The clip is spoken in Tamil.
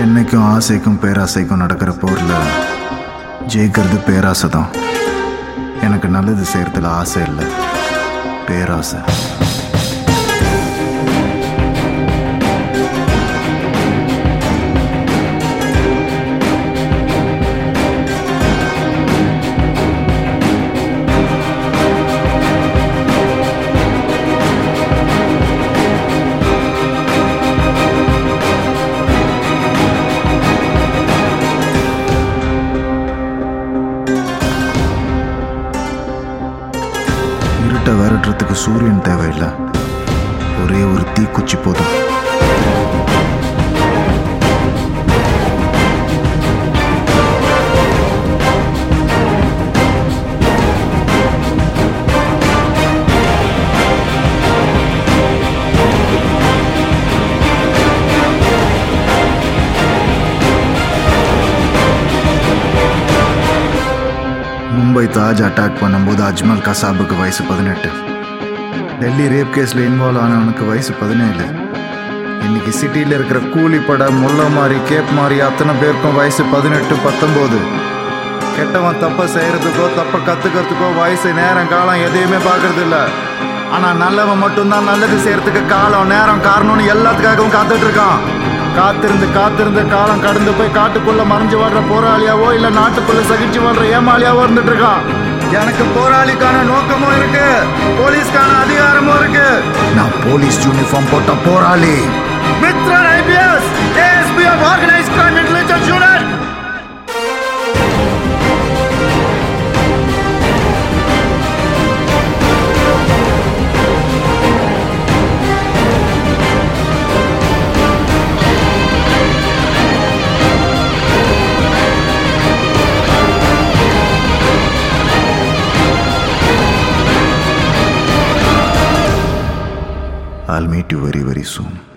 என்னைக்கும் ஆசைக்கும் பேராசைக்கும் நடக்கிற போரில் ஜெயிக்கிறது பேராசை தான் எனக்கு நல்லது செய்கிறதுல ஆசை இல்லை. பேராசை. இருட்டை விரட்டுறதுக்கு சூரியன் தேவையில்லை. ஒரே ஒரு தீக்குச்சி போதும். மும்பை தாஜ் அட்டாக் பண்ணும்போது அஜ்மல் கசாபுக்கு வயசு பதினெட்டு. டெல்லி ரேப் கேஸில் இன்வால்வ் ஆனவனுக்கு வயசு பதினேழு. இன்னைக்கு சிட்டியில் இருக்கிற கூலிப்பட முல்லை மாதிரி கேப் மாதிரி அத்தனை பேருக்கும் வயசு பதினெட்டு பத்தொம்போது கெட்டவன் தப்பை செய்யறதுக்கோ தப்பை கத்துக்கிறதுக்கோ வயசு நேரம் காலம் எதையுமே பார்க்கறது இல்ல ஆனா நல்லவன் மட்டும்தான் நல்லது செய்யறதுக்கு காலம் நேரம் காரணம்னு எல்லாத்துக்காகவும் காத்துட்டு இருக்கான். காத்திருந்து காத்திருந்து காலம் கடந்து போய் காட்டுக்குள்ள மறைஞ்சு வாழ்ற போராளியாவோ இல்ல நாட்டுக்குள்ள சகிச்சு வாழ்ற ஏமாளியாவோ இருந்துட்டு இருக்கான் எனக்கு போராளிக்கான நோக்கமும் இருக்கு போலீஸ்க்கான அதிகாரமும் இருக்கு. நான் போலீஸ் யூனிஃபார்ம் போட்ட போராளி. Mithran IPS ASP of organise crime I'll meet you very, very soon.